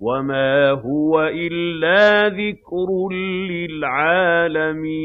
وَمَا هُوَ إِلَّا ذِكْرٌ لِّلْعَالَمِينَ